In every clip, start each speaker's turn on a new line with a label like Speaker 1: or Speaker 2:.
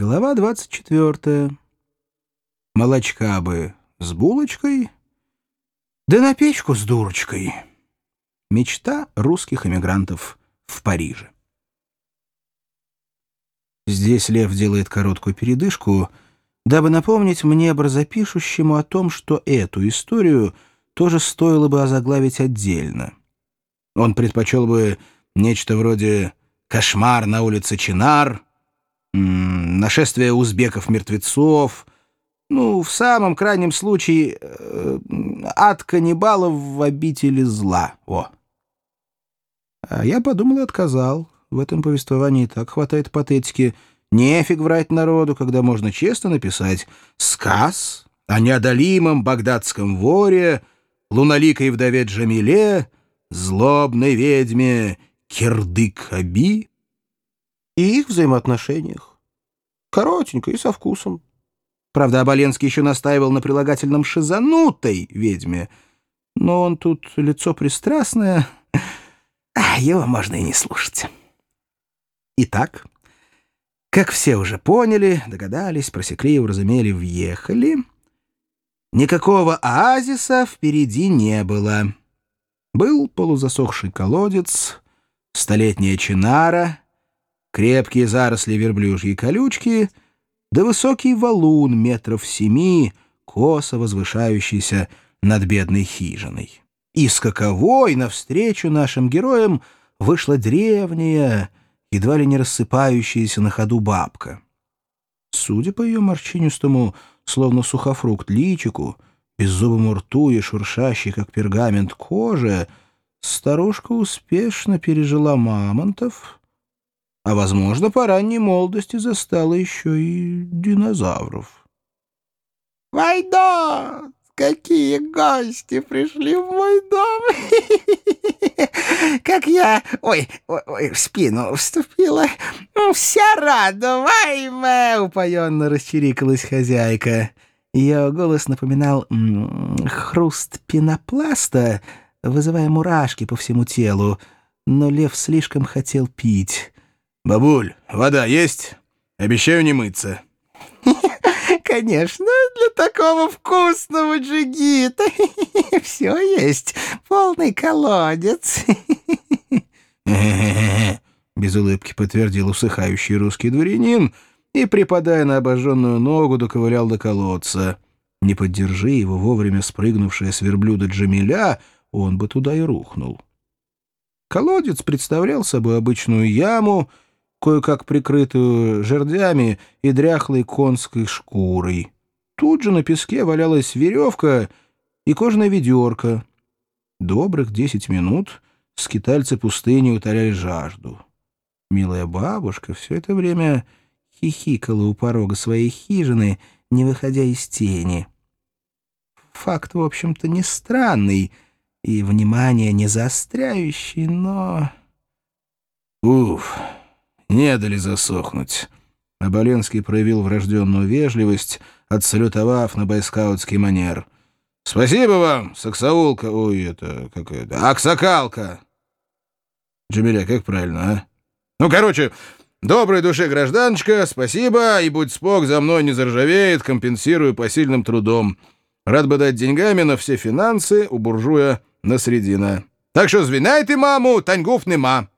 Speaker 1: Глава 24. Молочка бы с булочкой, да на печку с дурочкой. Мечта русских эмигрантов в Париже. Здесь Лев делает короткую передышку, дабы напомнить мне, образопишущему, о том, что эту историю тоже стоило бы озаглавить отдельно. Он предпочел бы нечто вроде «Кошмар на улице Чинар», нашествие узбеков-мертвецов, ну, в самом крайнем случае, э, ад каннибалов в обители зла. О. А я подумал и отказал. В этом повествовании так хватает патетики. Нефиг врать народу, когда можно честно написать «Сказ о неодолимом багдадском воре, луналикой вдове Джамиле, злобной ведьме Кирдык-Аби» и их взаимоотношениях. Коротенько и со вкусом. Правда, Оболенский еще настаивал на прилагательном «шизанутой» ведьме, но он тут лицо пристрастное, а его можно и не слушать. Итак, как все уже поняли, догадались, просекли уразумели, въехали, никакого оазиса впереди не было. Был полузасохший колодец, столетняя чинара — крепкие заросли верблюжьей колючки, да высокий валун метров семи, косо возвышающийся над бедной хижиной. И скаковой навстречу нашим героям вышла древняя, едва ли не рассыпающаяся на ходу бабка. Судя по ее морщинистому, словно сухофрукт личику, беззубому рту и шуршащей, как пергамент, коже, старушка успешно пережила мамонтов — а, возможно, по ранней молодости застала еще и динозавров.
Speaker 2: «Вайдот! Какие гости пришли в мой дом! Как я, ой, ой, в спину вступила! Вся радоваемая!» — упоенно расчирикалась хозяйка.
Speaker 1: Ее голос напоминал хруст пенопласта, вызывая мурашки по всему телу, но лев слишком хотел пить.
Speaker 3: «Бабуль, вода есть? Обещаю не мыться».
Speaker 2: «Конечно, для такого вкусного джигита все есть. Полный колодец».
Speaker 1: без улыбки подтвердил усыхающий русский дворянин и, припадая на обожженную ногу, доковылял до колодца. Не поддержи его вовремя спрыгнувшая с верблюда Джамиля, он бы туда и рухнул. Колодец представлял собой обычную яму — кое-как прикрытую жердями и дряхлой конской шкурой. Тут же на песке валялась веревка и кожаная ведерко. Добрых десять минут скитальцы пустыни утоляли жажду. Милая бабушка все это время хихикала у порога своей хижины, не выходя из тени. Факт, в общем-то, не странный и внимание не заостряющий, но...
Speaker 3: Уф! Не дали засохнуть. Оболенский проявил врожденную вежливость, отсалютовав на байскаутский манер. «Спасибо вам, саксаулка... Ой, это... как это... Аксакалка!» «Джамиля, как правильно, а?» «Ну, короче, доброй душе гражданочка, спасибо, и будь спок, за мной не заржавеет, компенсирую посильным трудом. Рад бы дать деньгами на все финансы у буржуя на средина. Так что звинай ты маму, таньгуф нема!»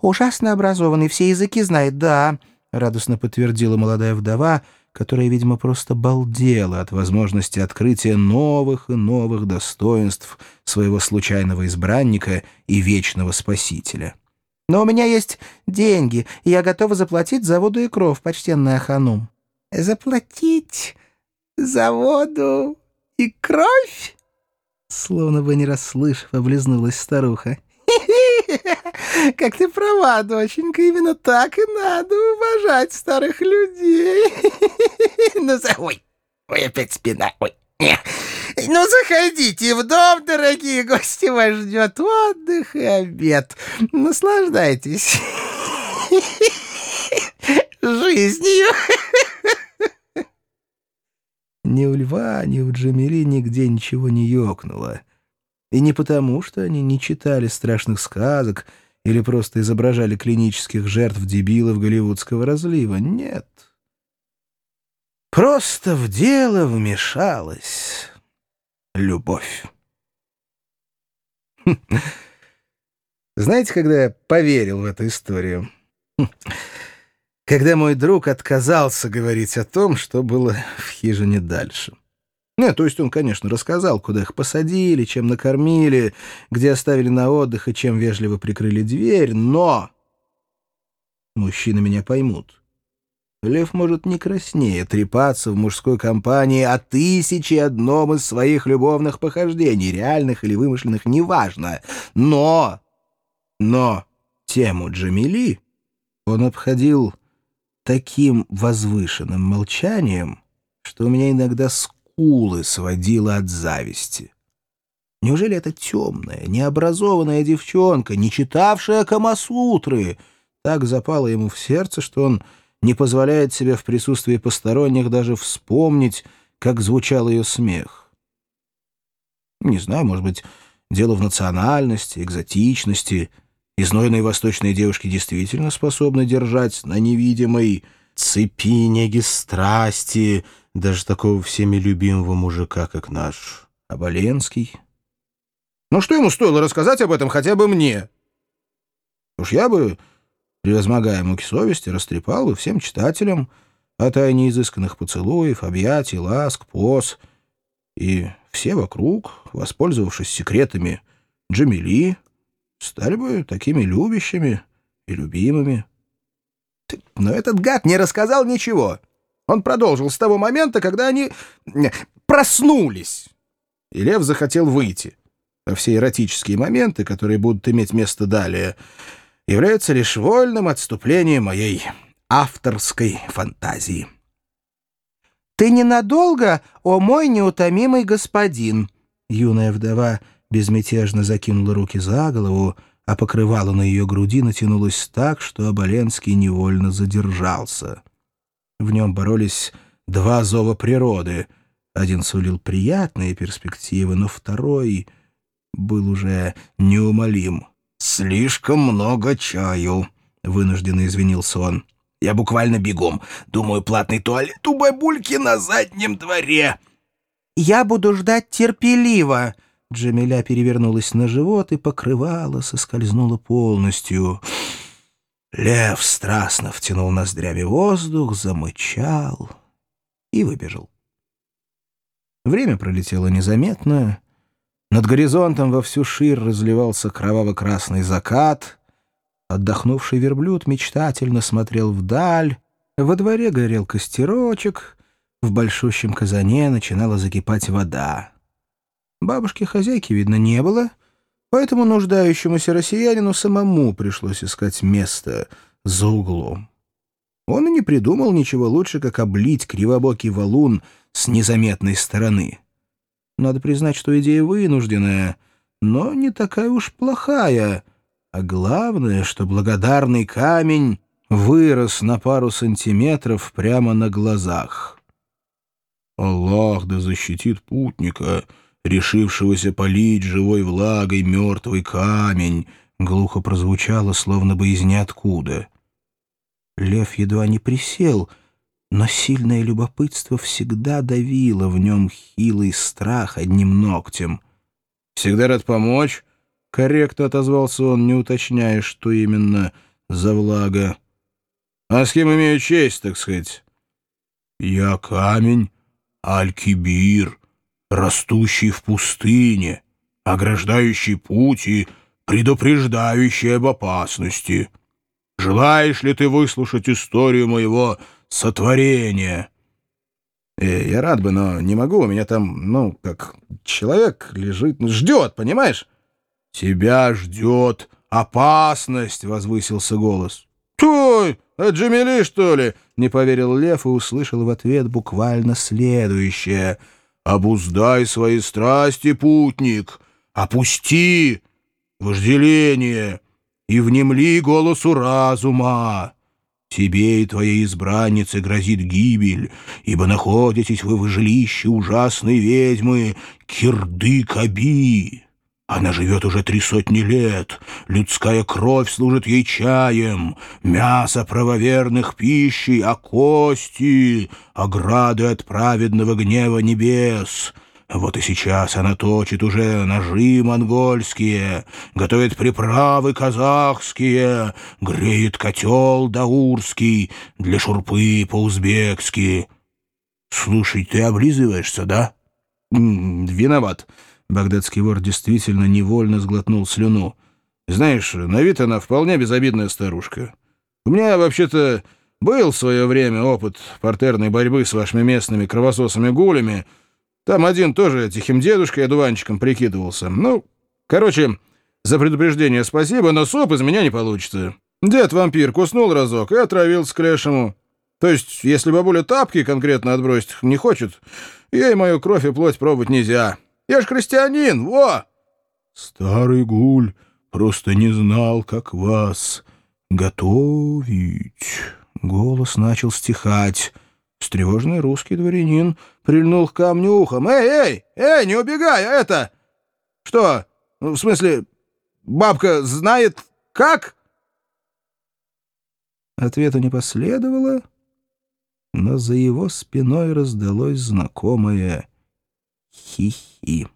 Speaker 1: «Ужасно образованный, все языки знает, да», — радостно подтвердила молодая вдова, которая, видимо, просто балдела от возможности открытия новых и новых достоинств своего случайного избранника и вечного спасителя. «Но у меня есть деньги, и я готова заплатить за воду и кровь, почтенная ханум».
Speaker 2: «Заплатить за воду и кровь?»
Speaker 1: Словно бы не расслышав, облизнулась старуха.
Speaker 2: Как ты права, доченька, именно так и надо уважать старых людей. Ну, за... Ой, ой, опять спина, ой. Ну, заходите в дом, дорогие гости, вас ждет отдых и обед. Наслаждайтесь жизнью.
Speaker 1: Ни у льва, ни у Джамили нигде ничего не ёкнуло. И не потому, что они не читали страшных сказок или просто изображали клинических жертв дебилов голливудского разлива. Нет. Просто в дело вмешалась любовь. Знаете, когда я поверил в эту историю? Когда мой друг отказался говорить о том, что было в хижине дальше. Нет, то есть он, конечно, рассказал, куда их посадили, чем накормили, где оставили на отдых и чем вежливо прикрыли дверь, но... Мужчины меня поймут. Лев может не краснее трепаться в мужской компании о тысяче одном из своих любовных похождений, реальных или вымышленных, неважно. Но, но тему Джамили он обходил таким возвышенным молчанием, что у меня иногда скулы сводило от зависти. Неужели эта темная, необразованная девчонка, не читавшая Камасутры, так запала ему в сердце, что он не позволяет себе в присутствии посторонних даже вспомнить, как звучал ее смех. Не знаю, может быть, дело в национальности, экзотичности. Изнойные восточные девушки действительно способны держать на невидимой цепи неги страсти даже такого всеми любимого мужика, как наш Оболенский. Ну что ему стоило рассказать об этом хотя бы мне? Уж я бы превозмогая муки совести, растрепал бы всем читателям о тайне изысканных поцелуев, объятий, ласк, поз. И все вокруг, воспользовавшись секретами Джамили, стали бы такими любящими и любимыми. Но этот гад не рассказал ничего. Он продолжил с того момента, когда они проснулись. И Лев захотел выйти. А все эротические моменты, которые будут иметь место далее — является лишь вольным отступлением моей авторской фантазии.
Speaker 2: «Ты ненадолго, о мой неутомимый господин!»
Speaker 1: Юная вдова безмятежно закинула руки за голову, а покрывало на ее груди натянулось так, что Оболенский невольно задержался. В нем боролись два зова природы. Один сулил приятные перспективы, но второй был уже неумолим —
Speaker 2: «Слишком много чаю», — вынужденно извинился он. «Я буквально бегом. Думаю, платный туалет у бабульки на заднем дворе». «Я буду ждать терпеливо».
Speaker 1: Джамиля перевернулась на живот и покрывало соскользнуло полностью. Лев страстно втянул ноздрями воздух, замычал и выбежал. Время пролетело незаметно. Над горизонтом во всю ширь разливался кроваво-красный закат. Отдохнувший верблюд мечтательно смотрел вдаль. Во дворе горел костерочек. В большущем казане начинала закипать вода. Бабушки-хозяйки, видно, не было, поэтому нуждающемуся россиянину самому пришлось искать место за углом. Он и не придумал ничего лучше, как облить кривобокий валун с незаметной стороны. Надо признать, что идея вынужденная, но не такая уж плохая. А главное, что благодарный камень вырос на пару сантиметров прямо на глазах. Аллах да защитит путника, решившегося полить живой влагой мертвый камень, глухо прозвучало, словно бы из ниоткуда. Лев едва не присел — но сильное любопытство всегда давило в нем хилый страх одним ногтем. «Всегда рад помочь», — корректно отозвался он, не уточняя, что именно за влага. «А с кем имею честь, так сказать?» «Я камень, Аль-Кибир, растущий в пустыне, ограждающий путь и предупреждающий об опасности. Желаешь ли ты выслушать историю моего сотворение. Э, я рад бы, но не могу, у меня там, ну, как человек лежит, ну, ждет, понимаешь? Тебя ждет опасность, — возвысился голос. Той, это Джамили, что ли? Не поверил Лев и услышал в ответ буквально следующее. Обуздай свои страсти, путник, опусти вожделение и внемли голосу разума. Тебе и твоей избраннице грозит гибель, ибо находитесь вы в жилище ужасной ведьмы Кирды-Каби.
Speaker 3: Она живет уже три сотни лет. Людская кровь служит ей чаем, мясо правоверных пищей, а кости — ограды от праведного гнева небес». Вот и сейчас она точит уже ножи монгольские, готовит приправы казахские, греет котел даурский для шурпы по-узбекски. Слушай, ты облизываешься, да?
Speaker 1: М виноват. Багдадский вор действительно невольно сглотнул слюну.
Speaker 3: Знаешь, на вид она вполне безобидная старушка. У меня, вообще-то, был в свое время опыт партерной борьбы с вашими местными кровососами-гулями — там один тоже тихим дедушкой одуванчиком прикидывался. Ну, короче, за предупреждение спасибо, но суп из меня не получится. Дед-вампир куснул разок и отравился к лешему. То есть, если бабуля тапки конкретно отбросить не хочет, ей мою кровь и плоть пробовать нельзя. Я ж христианин, во!»
Speaker 1: «Старый гуль просто не знал, как вас готовить». Голос начал стихать. Встревоженный русский дворянин прильнул к камню ухом.
Speaker 3: «Эй, эй, эй, не убегай, а это... Что, ну, в смысле, бабка знает, как?»
Speaker 1: Ответа не последовало, но за его спиной раздалось знакомое хихи.